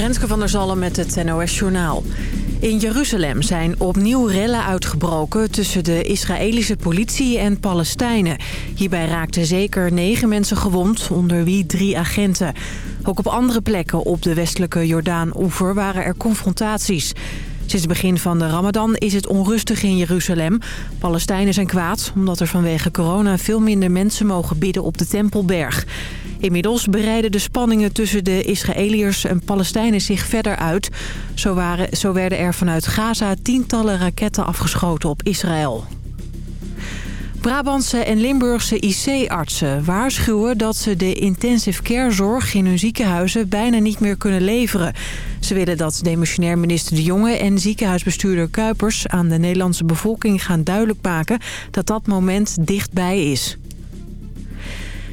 Renske van der Zalm met het NOS Journaal. In Jeruzalem zijn opnieuw rellen uitgebroken tussen de Israëlische politie en Palestijnen. Hierbij raakten zeker negen mensen gewond, onder wie drie agenten. Ook op andere plekken op de westelijke Jordaan-oever waren er confrontaties. Sinds het begin van de ramadan is het onrustig in Jeruzalem. Palestijnen zijn kwaad omdat er vanwege corona veel minder mensen mogen bidden op de Tempelberg. Inmiddels breiden de spanningen tussen de Israëliërs en Palestijnen zich verder uit. Zo, waren, zo werden er vanuit Gaza tientallen raketten afgeschoten op Israël. Brabantse en Limburgse IC-artsen waarschuwen dat ze de intensive care zorg in hun ziekenhuizen bijna niet meer kunnen leveren. Ze willen dat demissionair minister De Jonge en ziekenhuisbestuurder Kuipers aan de Nederlandse bevolking gaan duidelijk maken dat dat moment dichtbij is.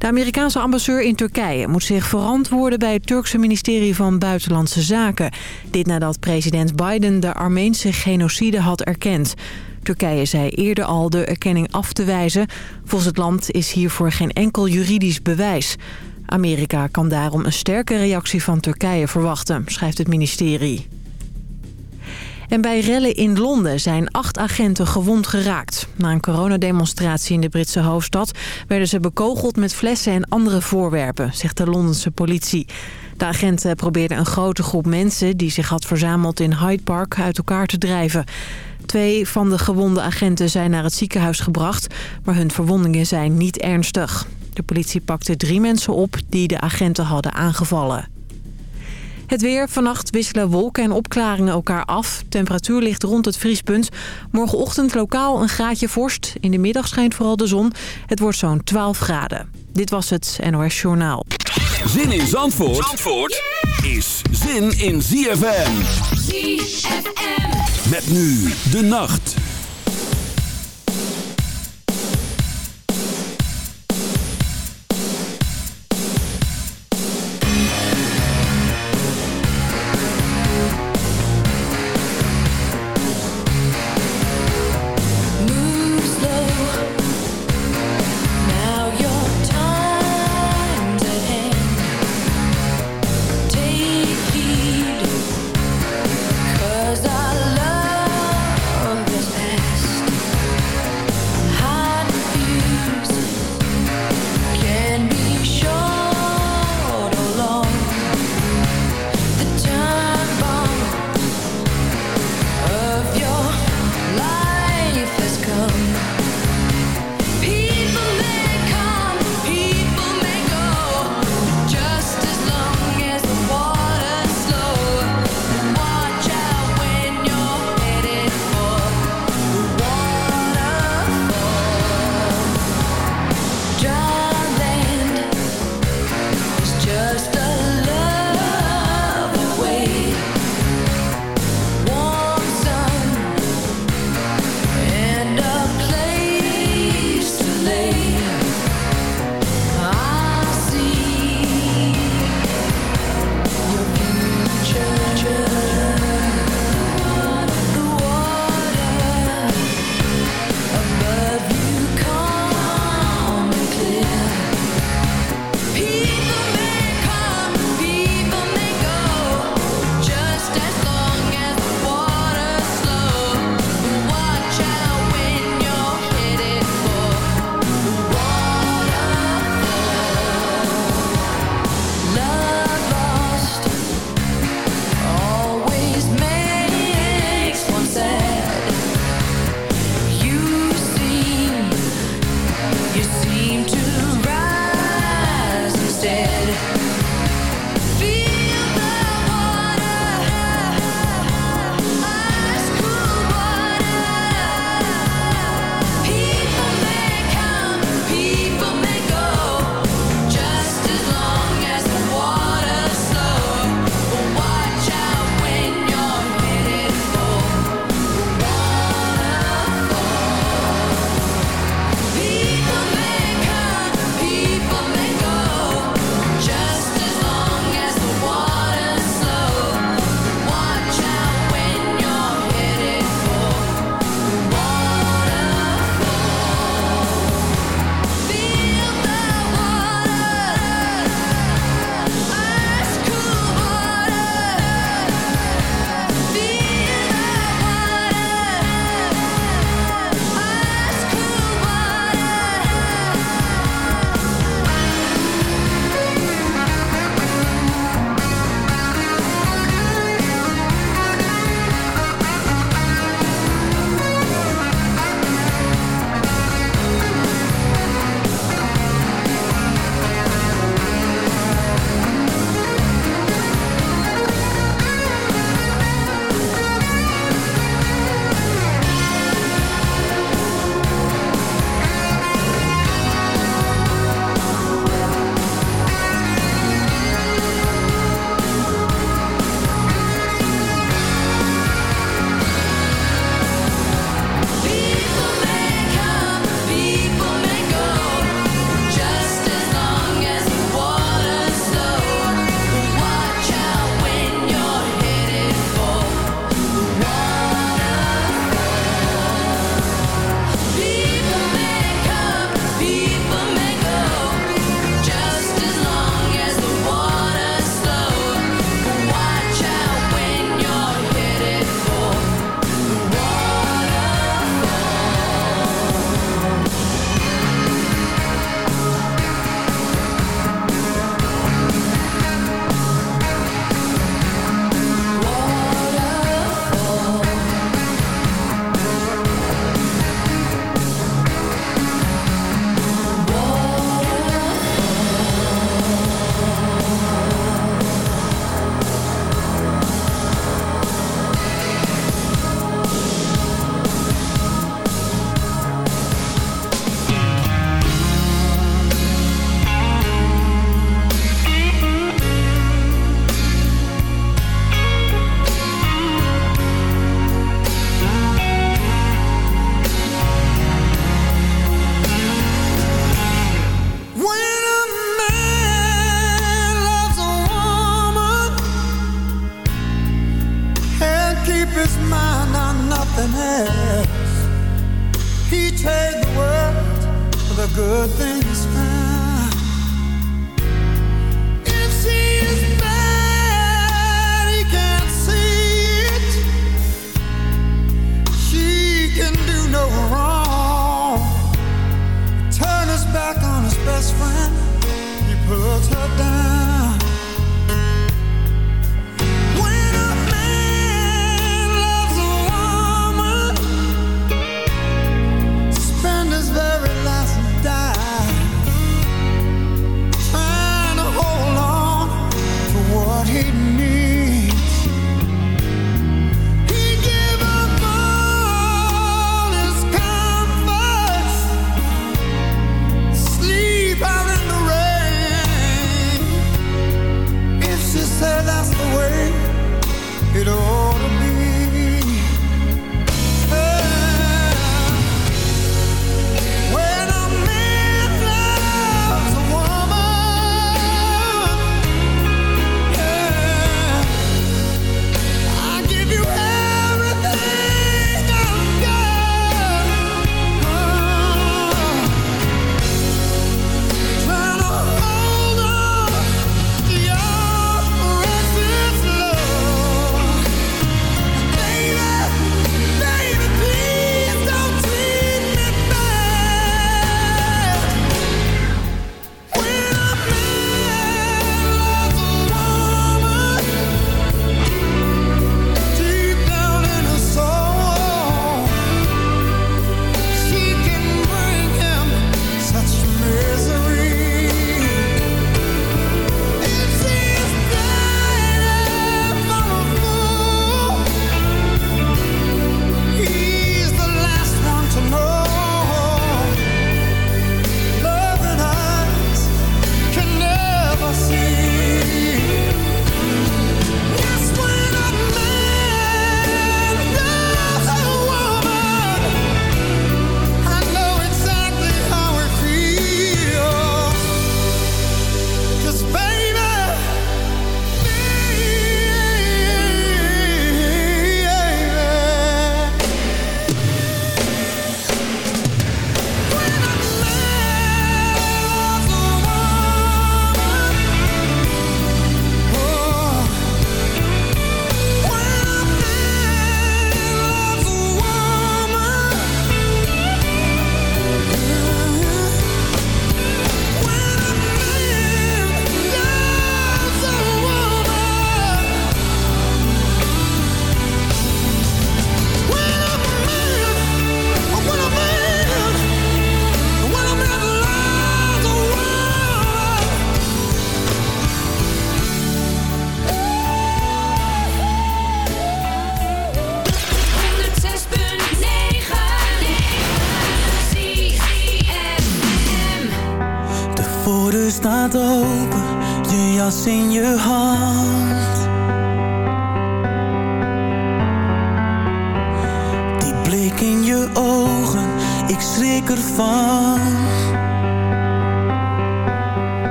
De Amerikaanse ambassadeur in Turkije moet zich verantwoorden bij het Turkse ministerie van Buitenlandse Zaken. Dit nadat president Biden de Armeense genocide had erkend. Turkije zei eerder al de erkenning af te wijzen. Volgens het land is hiervoor geen enkel juridisch bewijs. Amerika kan daarom een sterke reactie van Turkije verwachten, schrijft het ministerie. En bij rellen in Londen zijn acht agenten gewond geraakt. Na een coronademonstratie in de Britse hoofdstad... werden ze bekogeld met flessen en andere voorwerpen, zegt de Londense politie. De agenten probeerden een grote groep mensen... die zich had verzameld in Hyde Park uit elkaar te drijven. Twee van de gewonde agenten zijn naar het ziekenhuis gebracht... maar hun verwondingen zijn niet ernstig. De politie pakte drie mensen op die de agenten hadden aangevallen. Het weer. Vannacht wisselen wolken en opklaringen elkaar af. Temperatuur ligt rond het vriespunt. Morgenochtend lokaal een graadje vorst. In de middag schijnt vooral de zon. Het wordt zo'n 12 graden. Dit was het NOS Journaal. Zin in Zandvoort, Zandvoort is zin in ZFM. ZFM. Met nu de nacht.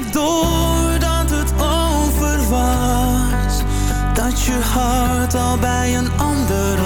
Doordat door dat het over was. Dat je hart al bij een ander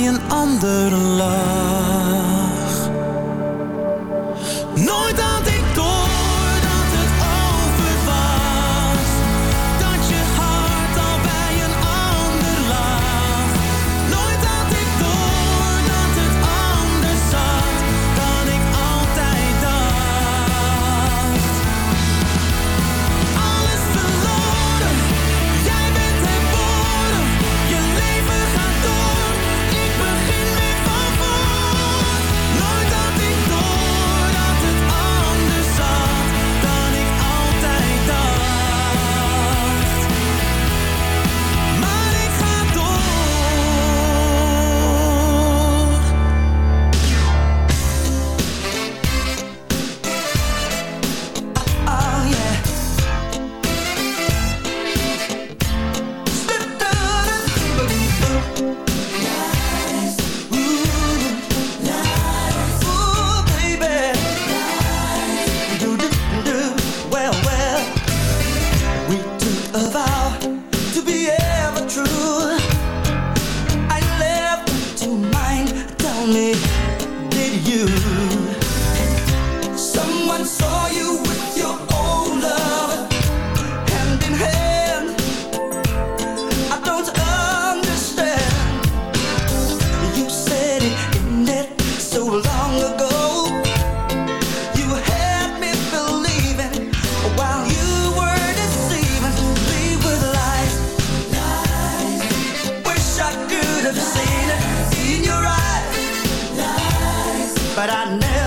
een ander land. but I never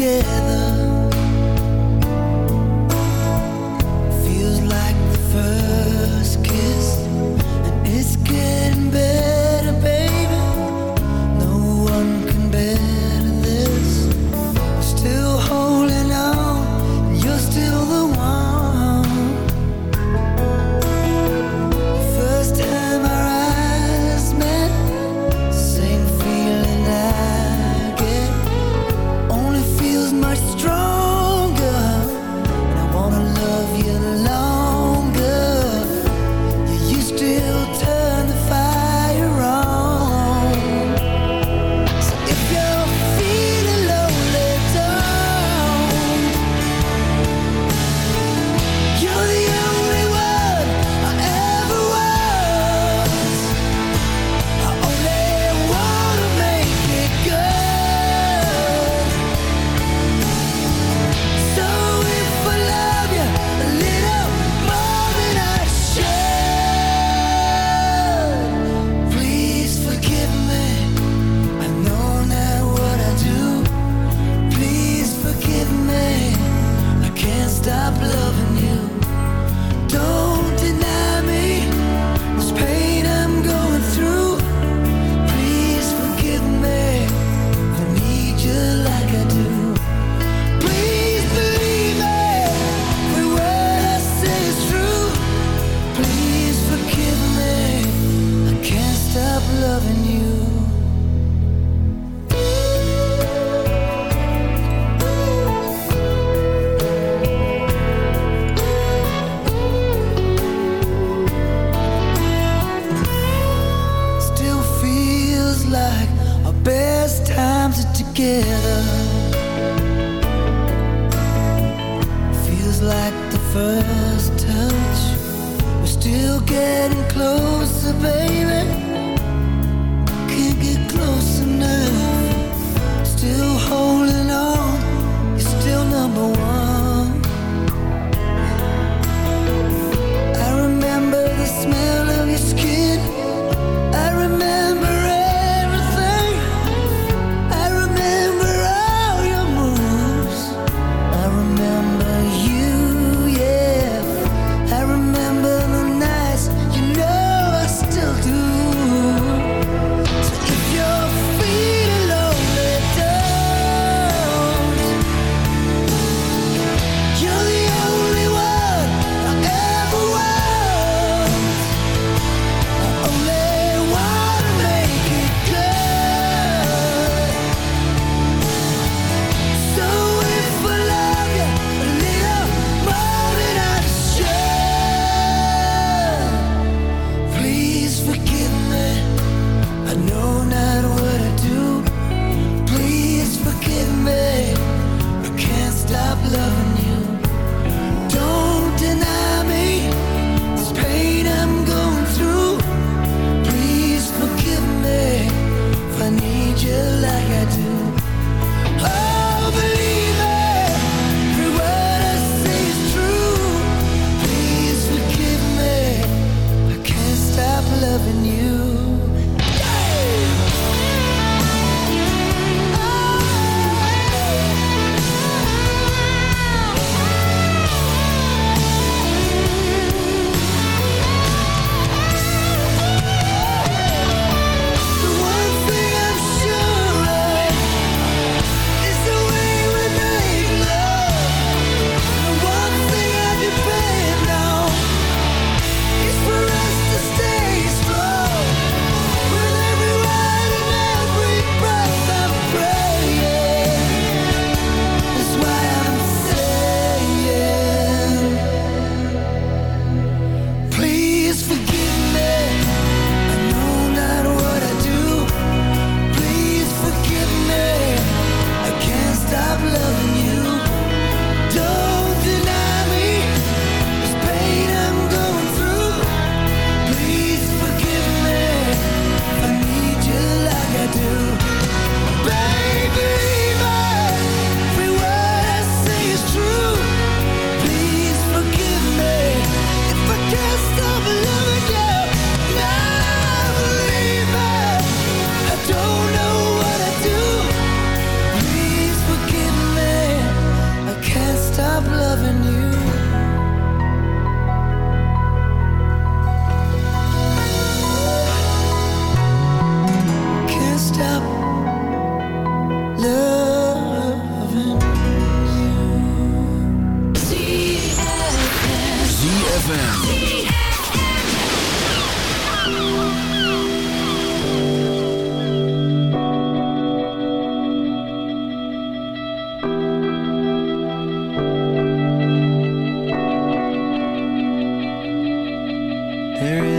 together. There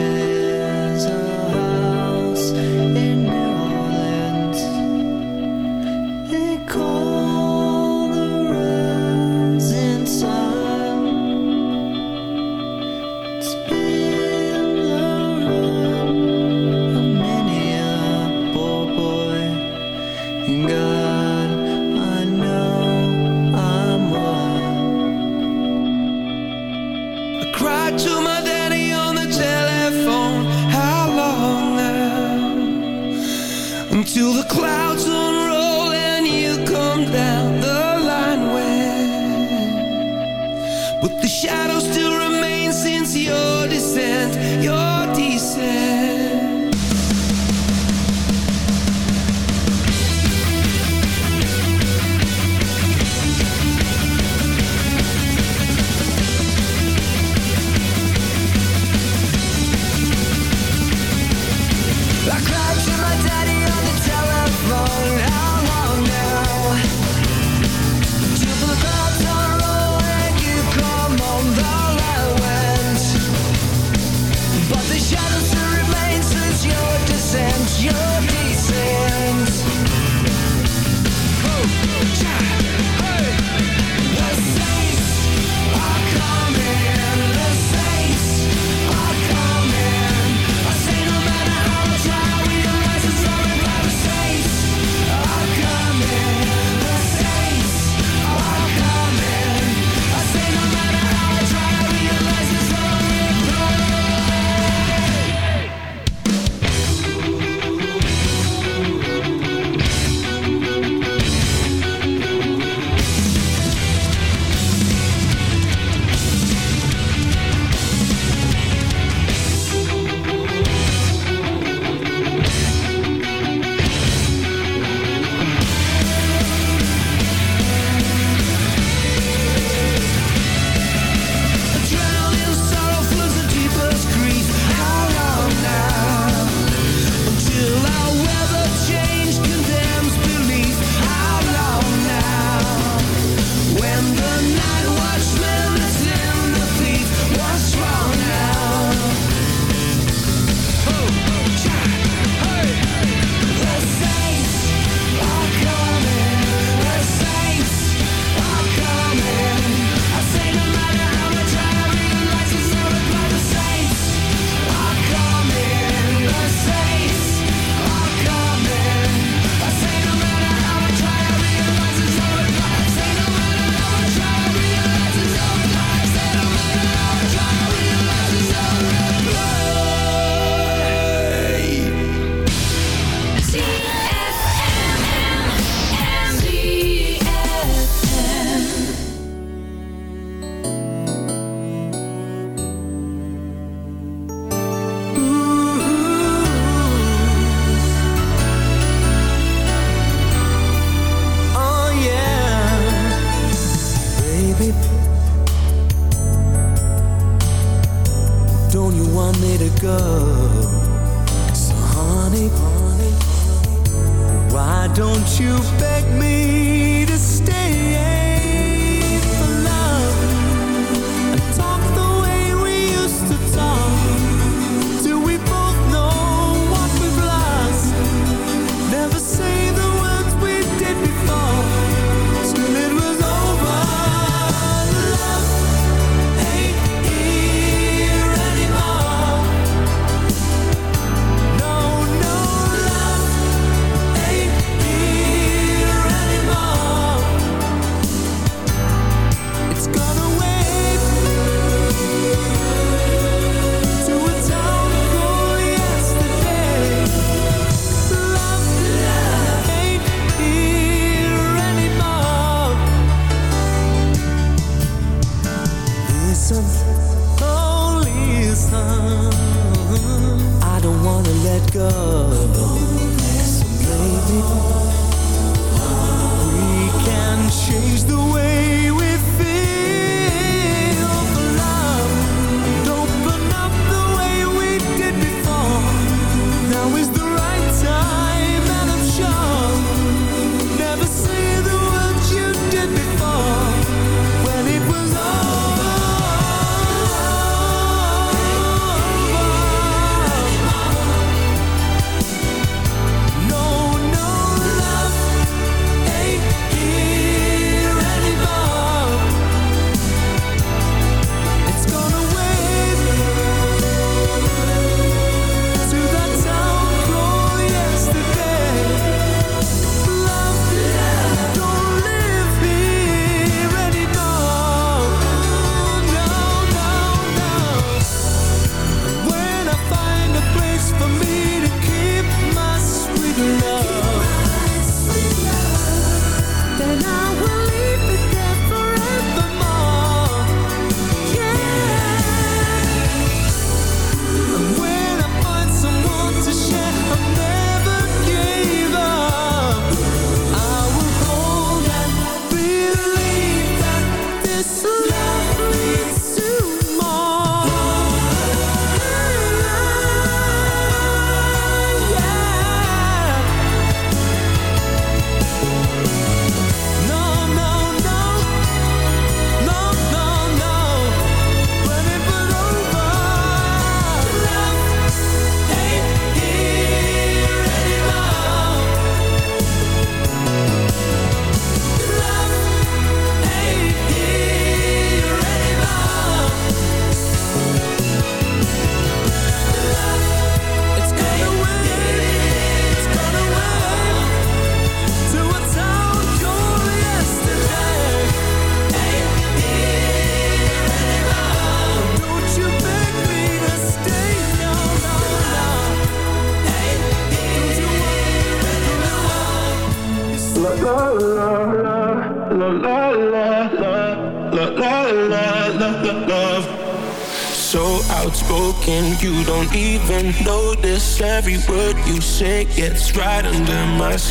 When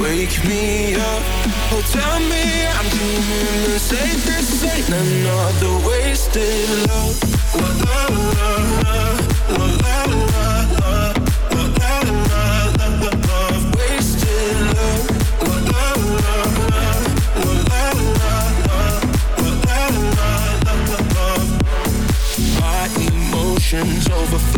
Wake me up, oh tell me I'm dreaming the safest thing Another wasted love Wasted love la la la la la la la My emotions overflow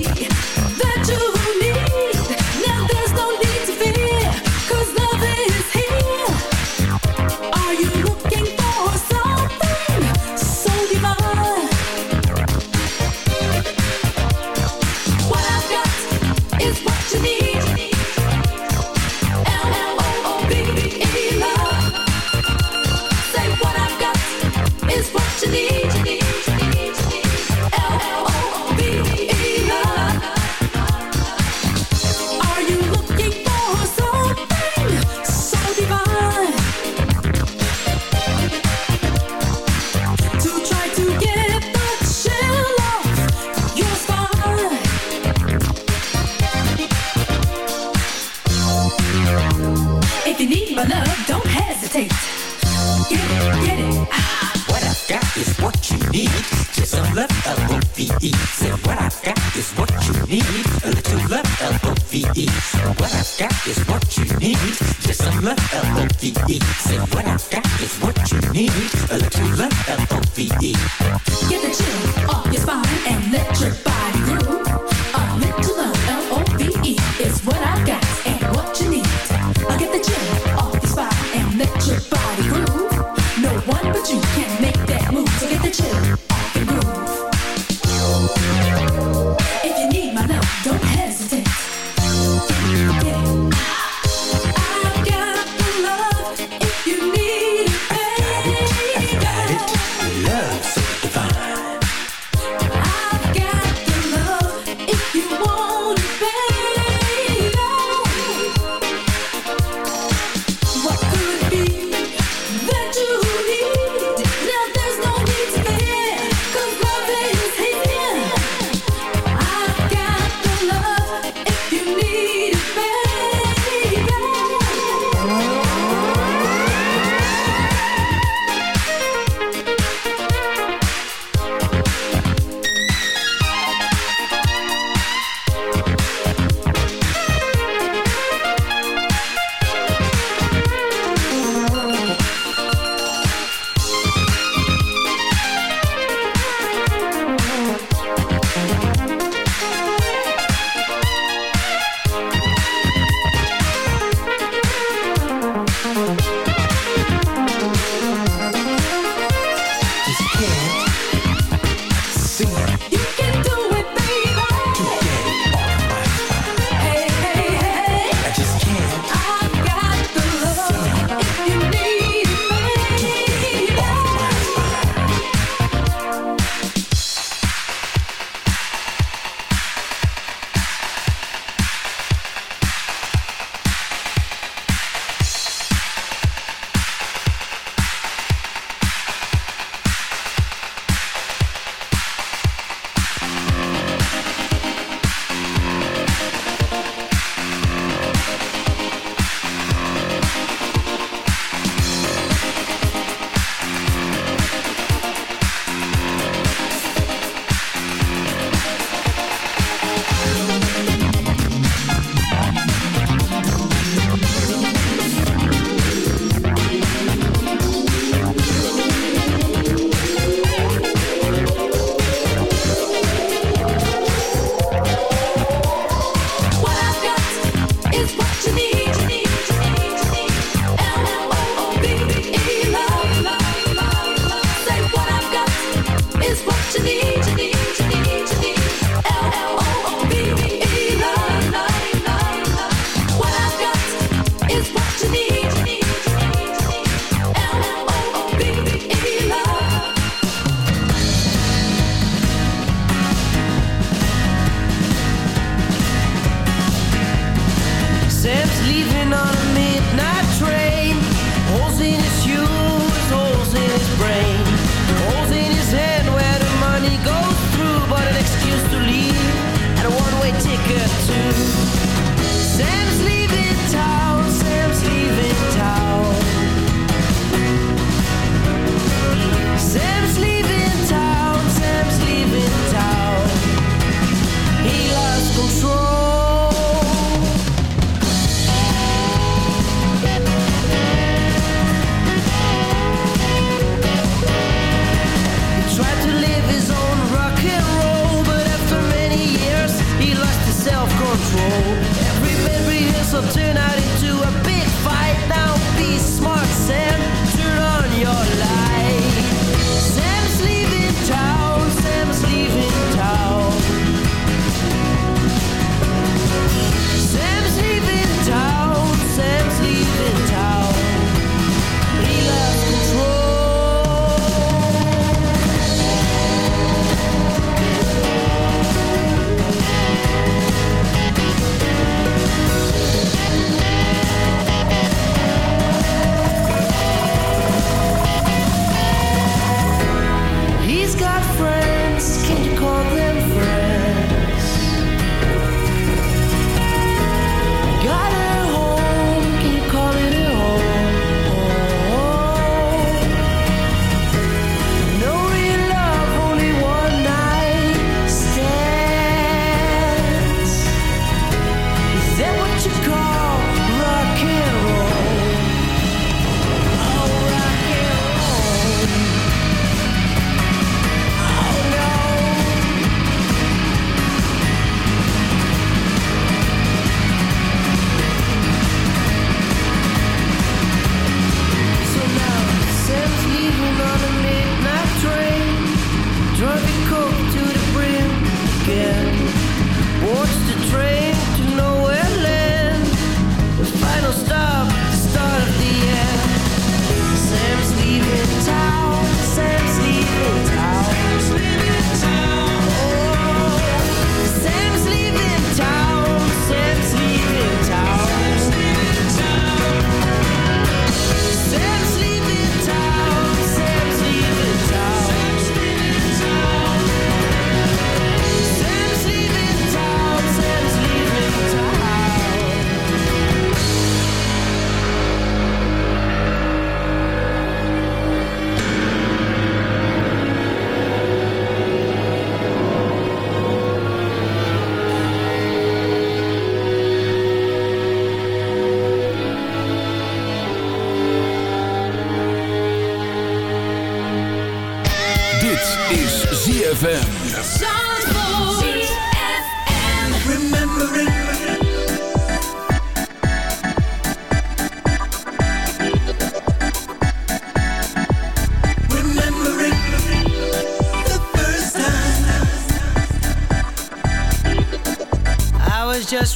me.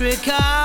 recall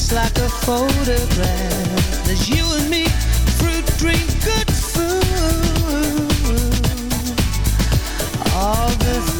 just like a photograph. There's you and me, fruit, drink, good food. All the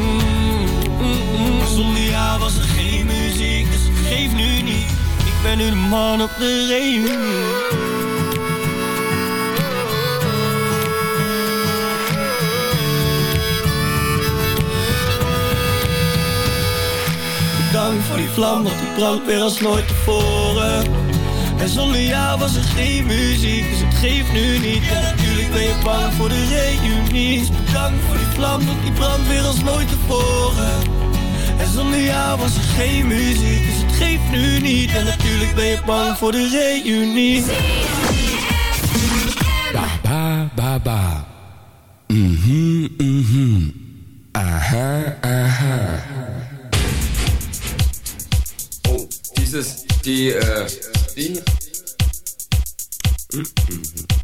zonder jou was er geen muziek, dus geef nu niet. Ik ben nu de man op de reunie. Bedankt voor die vlam, want die brandt weer als nooit tevoren. En zonder jou was er geen muziek, dus het geeft nu niet. En natuurlijk ben je bang voor de reunie. Dus bedankt voor die vlam, want die brandt weer als nooit tevoren. En zonder jou was er geen muziek, dus het geeft nu niet. En natuurlijk ben je bang voor de reunie. Ba ba ba ba. Mhm mhm. Aha aha. Oh, dieses die äh die. Mhm.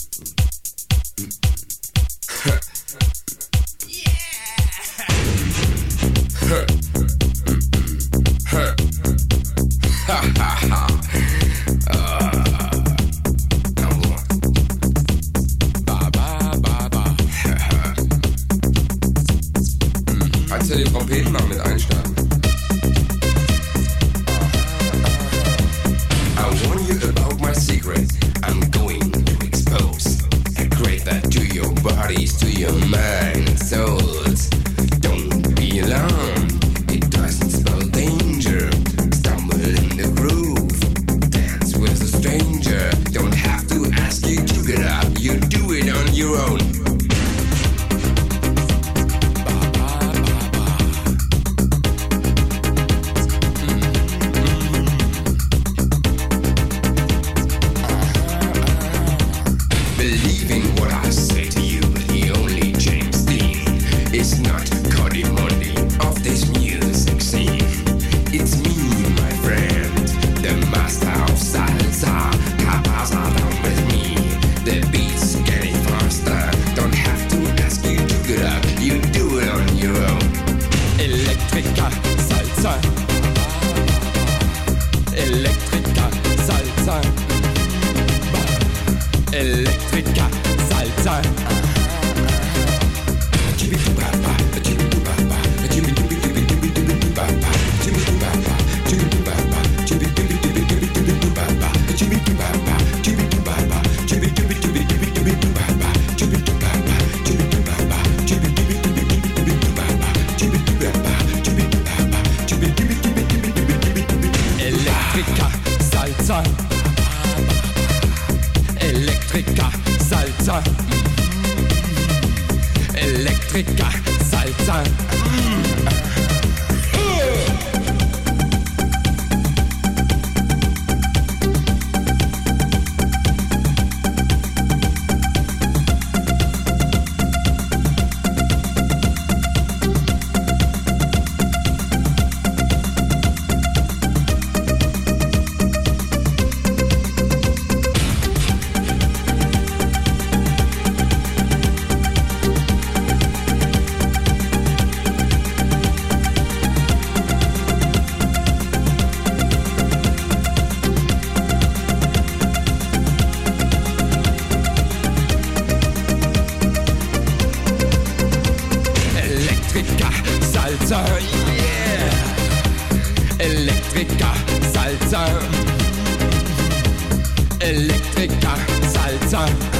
Elektriker, Salzer.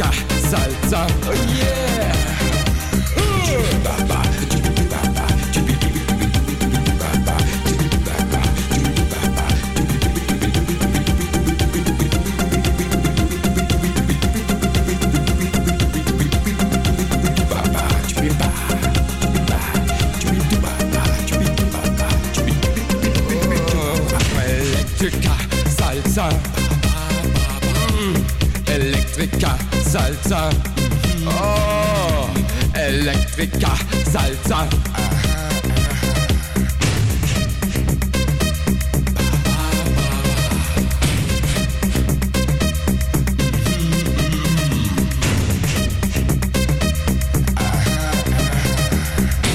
Salsa, salsa, oh yeah. Elektrika, Salsa. Oh, Elektrika, Salsa.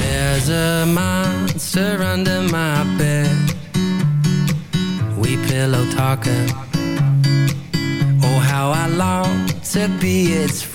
There's a monster under my bed. We pillow talking to be its friend